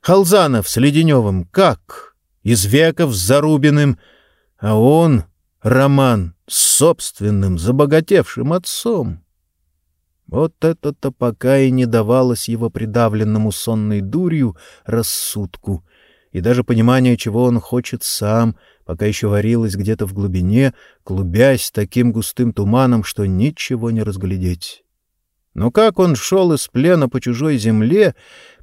Халзанов с Леденевым как? Извеков с Зарубиным, а он, Роман, с собственным забогатевшим отцом. Вот это-то пока и не давалось его придавленному сонной дурью рассудку, и даже понимание, чего он хочет сам, пока еще варилось где-то в глубине, клубясь таким густым туманом, что ничего не разглядеть. Но как он шел из плена по чужой земле,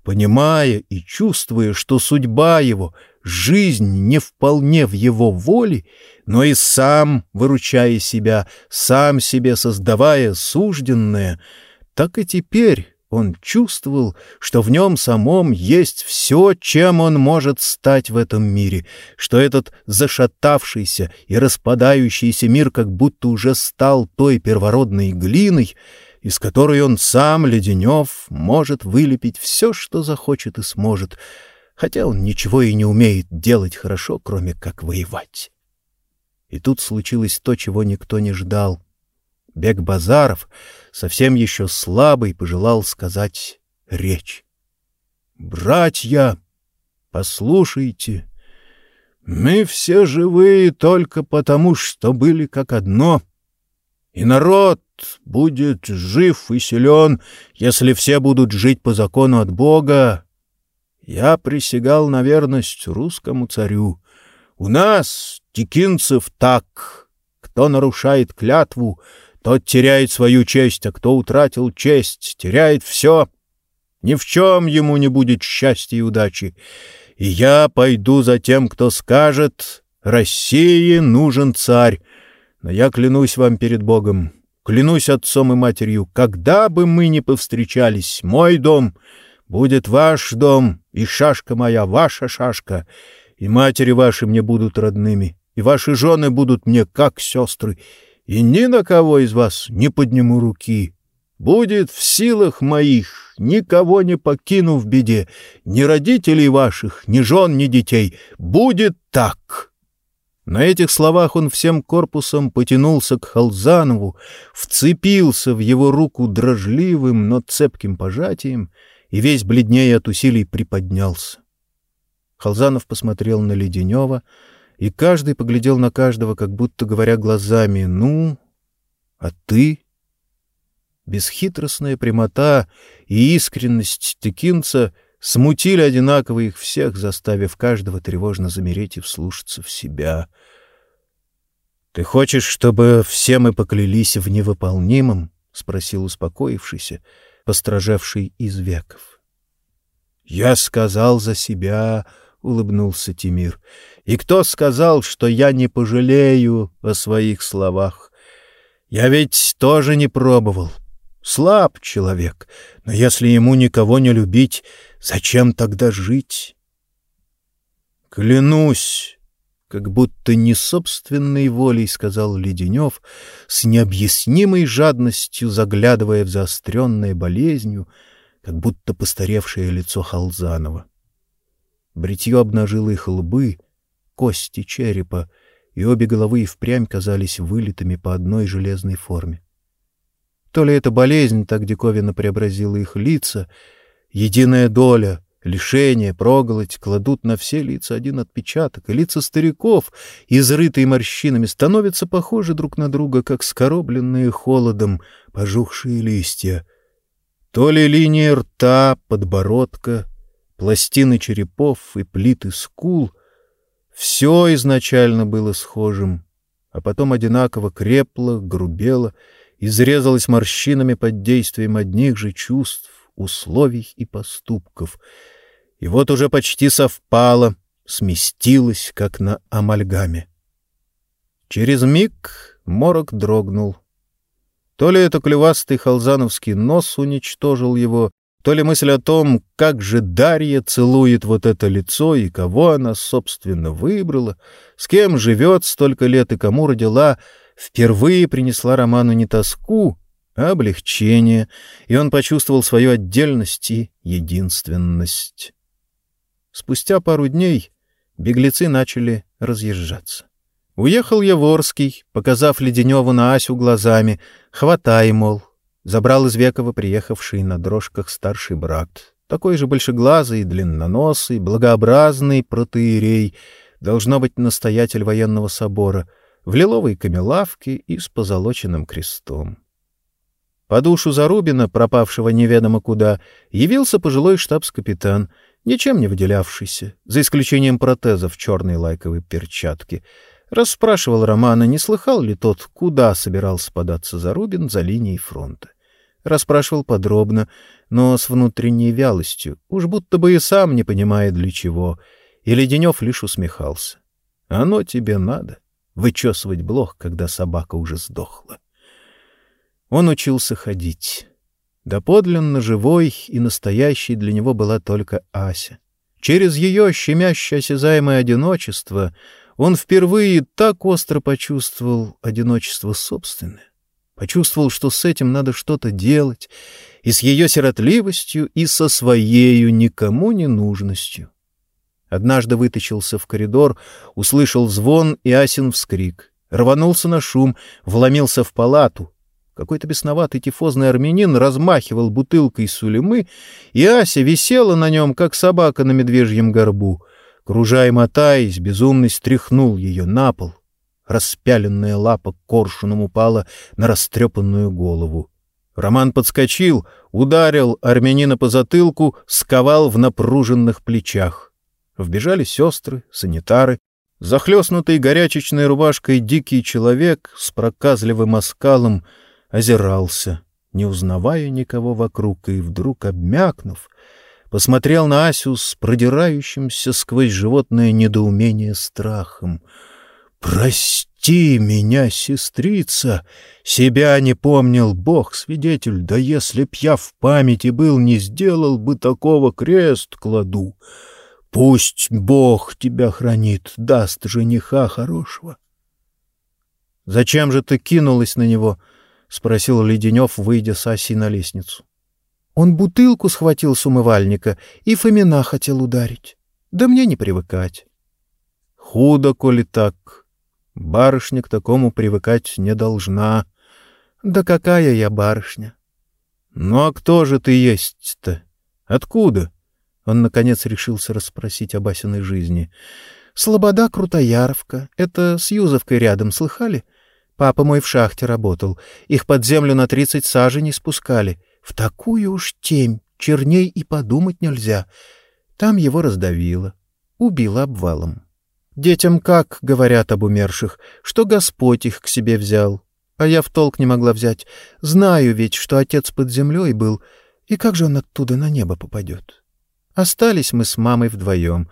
понимая и чувствуя, что судьба его, жизнь не вполне в его воле, но и сам, выручая себя, сам себе создавая сужденное, так и теперь он чувствовал, что в нем самом есть все, чем он может стать в этом мире, что этот зашатавшийся и распадающийся мир как будто уже стал той первородной глиной, из которой он сам, Леденев, может вылепить все, что захочет и сможет, хотя он ничего и не умеет делать хорошо, кроме как воевать. И тут случилось то, чего никто не ждал. Бег Базаров, совсем еще слабый, пожелал сказать речь. «Братья, послушайте, мы все живые только потому, что были как одно, и народ будет жив и силен, если все будут жить по закону от Бога. Я присягал на верность русскому царю. У нас, текинцев, так. Кто нарушает клятву, тот теряет свою честь, а кто утратил честь, теряет все. Ни в чем ему не будет счастья и удачи. И я пойду за тем, кто скажет, России нужен царь. Но я клянусь вам перед Богом, Клянусь отцом и матерью, когда бы мы ни повстречались, мой дом будет ваш дом, и шашка моя ваша шашка, и матери ваши мне будут родными, и ваши жены будут мне как сестры, и ни на кого из вас не подниму руки. Будет в силах моих, никого не покину в беде, ни родителей ваших, ни жен, ни детей. Будет так. На этих словах он всем корпусом потянулся к Халзанову, вцепился в его руку дрожливым, но цепким пожатием и весь бледнее от усилий приподнялся. Халзанов посмотрел на Леденева, и каждый поглядел на каждого, как будто говоря глазами «Ну, а ты?» Бесхитростная прямота и искренность текинца смутили одинаково их всех, заставив каждого тревожно замереть и вслушаться в себя. «Ты хочешь, чтобы все мы поклялись в невыполнимом?» — спросил успокоившийся, постражавший из веков. «Я сказал за себя», — улыбнулся Тимир. «И кто сказал, что я не пожалею о своих словах? Я ведь тоже не пробовал. Слаб человек, но если ему никого не любить, зачем тогда жить? Клянусь, как будто не собственной волей сказал Леденев, с необъяснимой жадностью заглядывая в заостренное болезнью, как будто постаревшее лицо Халзанова. Бритье обнажило их лбы, кости черепа, и обе головы и впрямь казались вылитыми по одной железной форме. То ли эта болезнь так диковинно преобразила их лица, единая доля, лишение, проголодь кладут на все лица один отпечаток, и лица стариков, изрытые морщинами, становятся похожи друг на друга, как скоробленные холодом пожухшие листья. То ли линия рта, подбородка, пластины черепов и плиты скул — все изначально было схожим, а потом одинаково крепло, грубело — изрезалась морщинами под действием одних же чувств, условий и поступков. И вот уже почти совпало, сместилось, как на амальгаме. Через миг морок дрогнул. То ли это клювастый халзановский нос уничтожил его, то ли мысль о том, как же Дарья целует вот это лицо и кого она, собственно, выбрала, с кем живет столько лет и кому родила — впервые принесла роману не тоску, а облегчение, и он почувствовал свою отдельность и единственность. Спустя пару дней беглецы начали разъезжаться. Уехал Еворский, показав Леденеву на Асю глазами, хватай, мол. Забрал из Векова приехавший на дрожках старший брат, такой же большеглазый, длинноносый, благообразный протеерей, должно быть настоятель военного собора — в лиловой камелавке и с позолоченным крестом. По душу Зарубина, пропавшего неведомо куда, явился пожилой штабс-капитан, ничем не выделявшийся, за исключением протеза в черной лайковой перчатке. Расспрашивал Романа, не слыхал ли тот, куда собирался податься Зарубин за линией фронта. Расспрашивал подробно, но с внутренней вялостью, уж будто бы и сам не понимая для чего, и Леденев лишь усмехался. «Оно тебе надо» вычесывать блох, когда собака уже сдохла. Он учился ходить. Доподлинно живой и настоящей для него была только Ася. Через ее щемяще осязаемое одиночество он впервые так остро почувствовал одиночество собственное. Почувствовал, что с этим надо что-то делать, и с ее сиротливостью, и со своею никому не нужностью. Однажды вытащился в коридор, услышал звон и Асин вскрик. Рванулся на шум, вломился в палату. Какой-то бесноватый тифозный армянин размахивал бутылкой сулемы, и Ася висела на нем, как собака на медвежьем горбу. Кружа и мотаясь, безумный стряхнул ее на пол. Распяленная лапа коршуном упала на растрепанную голову. Роман подскочил, ударил армянина по затылку, сковал в напруженных плечах. Вбежали сестры, санитары. Захлестнутый горячечной рубашкой дикий человек с проказливым оскалом озирался, не узнавая никого вокруг, и вдруг, обмякнув, посмотрел на Асю с продирающимся сквозь животное недоумение страхом. «Прости меня, сестрица! Себя не помнил Бог, свидетель, да если б я в памяти был, не сделал бы такого крест кладу!» Пусть Бог тебя хранит, даст жениха хорошего. — Зачем же ты кинулась на него? — спросил Леденев, выйдя с Асей на лестницу. Он бутылку схватил с умывальника и Фомина хотел ударить. Да мне не привыкать. — Худо, коли так. Барышня к такому привыкать не должна. Да какая я барышня? Ну а кто же ты есть-то? Откуда? Он, наконец, решился расспросить о Басиной жизни. Слобода Крутояровка. Это с Юзовкой рядом, слыхали? Папа мой в шахте работал. Их под землю на тридцать саженей спускали. В такую уж темь, черней и подумать нельзя. Там его раздавило. Убило обвалом. Детям как, говорят об умерших, что Господь их к себе взял. А я в толк не могла взять. Знаю ведь, что отец под землей был. И как же он оттуда на небо попадет? Остались мы с мамой вдвоем.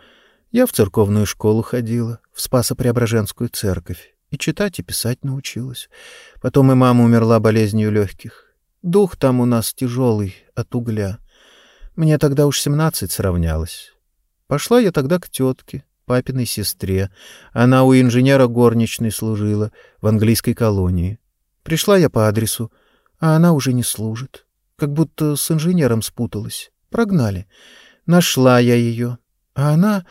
Я в церковную школу ходила, в Спасо-Преображенскую церковь, и читать и писать научилась. Потом и мама умерла болезнью легких. Дух там у нас тяжелый, от угля. Мне тогда уж семнадцать сравнялось. Пошла я тогда к тетке, папиной сестре. Она у инженера горничной служила в английской колонии. Пришла я по адресу, а она уже не служит. Как будто с инженером спуталась. Прогнали. Нашла я ее. А она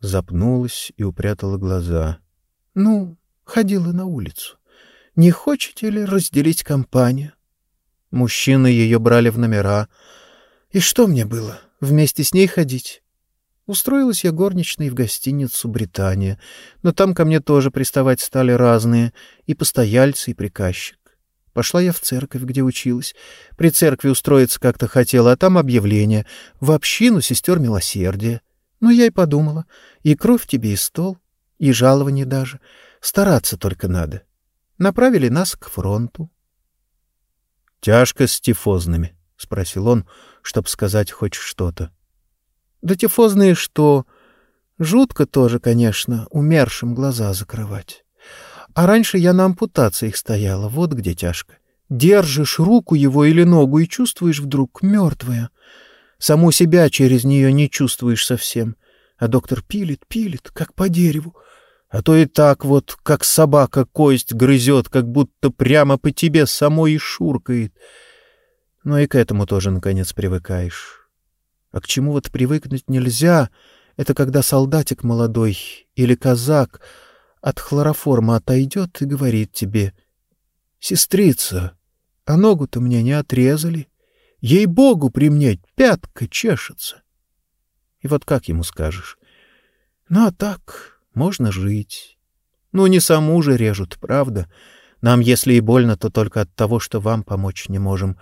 запнулась и упрятала глаза. Ну, ходила на улицу. Не хочете ли разделить компанию? Мужчины ее брали в номера. И что мне было? Вместе с ней ходить? Устроилась я горничной в гостиницу «Британия», но там ко мне тоже приставать стали разные, и постояльцы, и приказчик. Пошла я в церковь, где училась. При церкви устроиться как-то хотела, а там объявление «В общину сестер милосердия». Ну, я и подумала. И кровь тебе, и стол, и жалование даже. Стараться только надо. Направили нас к фронту. — Тяжко с тифозными? — спросил он, чтобы сказать хоть что-то. Да тифозные что? Жутко тоже, конечно, умершим глаза закрывать. А раньше я на ампутациях стояла, вот где тяжко. Держишь руку его или ногу и чувствуешь вдруг мертвая. Саму себя через нее не чувствуешь совсем. А доктор пилит, пилит, как по дереву. А то и так вот, как собака кость грызет, как будто прямо по тебе самой и шуркает. Но и к этому тоже, наконец, привыкаешь. А к чему вот привыкнуть нельзя, это когда солдатик молодой или казак от хлороформа отойдет и говорит тебе, «Сестрица, а ногу-то мне не отрезали. Ей-богу, при мне пятка чешется». И вот как ему скажешь? Ну, а так можно жить. Ну, не саму же режут, правда? Нам, если и больно, то только от того, что вам помочь не можем.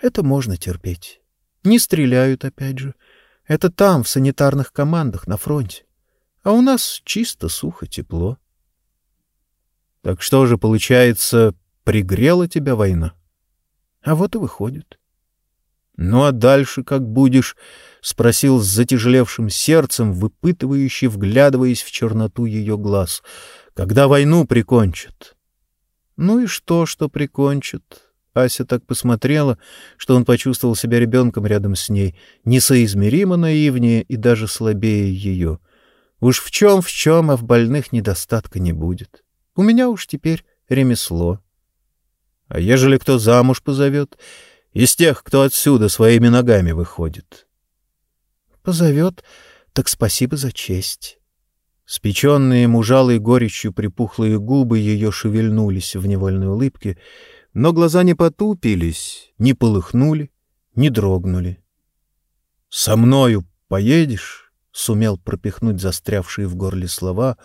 Это можно терпеть. Не стреляют, опять же. Это там, в санитарных командах, на фронте. А у нас чисто, сухо, тепло. Так что же, получается, пригрела тебя война? А вот и выходит. Ну а дальше как будешь? — спросил с затяжелевшим сердцем, выпытывающий, вглядываясь в черноту ее глаз. — Когда войну прикончат? — Ну и что, что прикончат? Ася так посмотрела, что он почувствовал себя ребенком рядом с ней, несоизмеримо наивнее и даже слабее ее. Уж в чем в чем, а в больных недостатка не будет. У меня уж теперь ремесло. А ежели кто замуж позовет? Из тех, кто отсюда своими ногами выходит. Позовет, так спасибо за честь. Спеченные мужалой горечью припухлые губы ее шевельнулись в невольной улыбке, но глаза не потупились, не полыхнули, не дрогнули. — Со мною поедешь? — сумел пропихнуть застрявшие в горле слова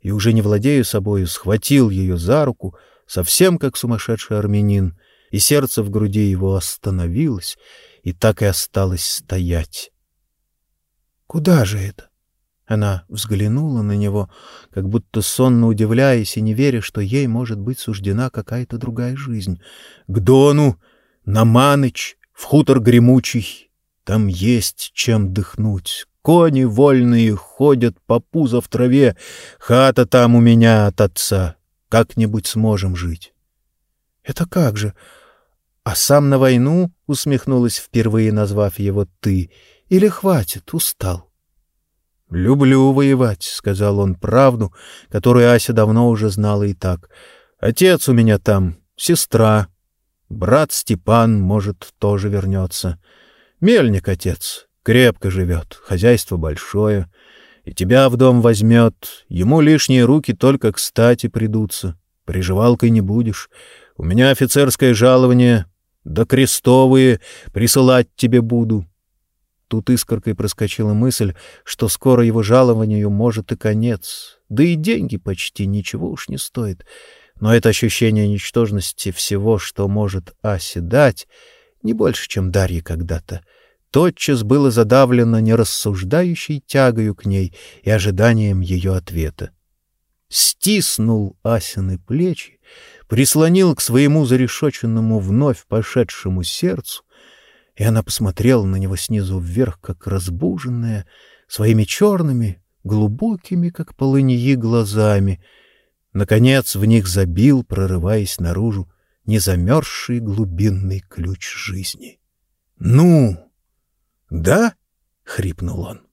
и, уже не владея собою, схватил ее за руку, совсем как сумасшедший армянин, и сердце в груди его остановилось и так и осталось стоять. — Куда же это? Она взглянула на него, как будто сонно удивляясь и не веря, что ей может быть суждена какая-то другая жизнь. «К Дону! На Маныч! В хутор гремучий! Там есть чем дыхнуть. Кони вольные ходят по пузо в траве. Хата там у меня от отца. Как-нибудь сможем жить». «Это как же? А сам на войну?» — усмехнулась, впервые назвав его «ты». «Или хватит, устал?» «Люблю воевать», — сказал он правду, которую Ася давно уже знала и так. «Отец у меня там, сестра. Брат Степан, может, тоже вернется. Мельник отец, крепко живет, хозяйство большое. И тебя в дом возьмет, ему лишние руки только кстати придутся. Приживалкой не будешь. У меня офицерское жалование, да крестовые присылать тебе буду. Тут искоркой проскочила мысль, что скоро его жалованию может и конец. Да и деньги почти ничего уж не стоят. Но это ощущение ничтожности всего, что может Асе дать, не больше, чем Дарье когда-то, тотчас было задавлено нерассуждающей тягою к ней и ожиданием ее ответа. Стиснул Асины плечи, прислонил к своему зарешоченному вновь пошедшему сердцу, и она посмотрела на него снизу вверх, как разбуженная, своими черными, глубокими, как полыньи, глазами — Наконец в них забил, прорываясь наружу, незамерзший глубинный ключ жизни. «Ну, да?» — хрипнул он.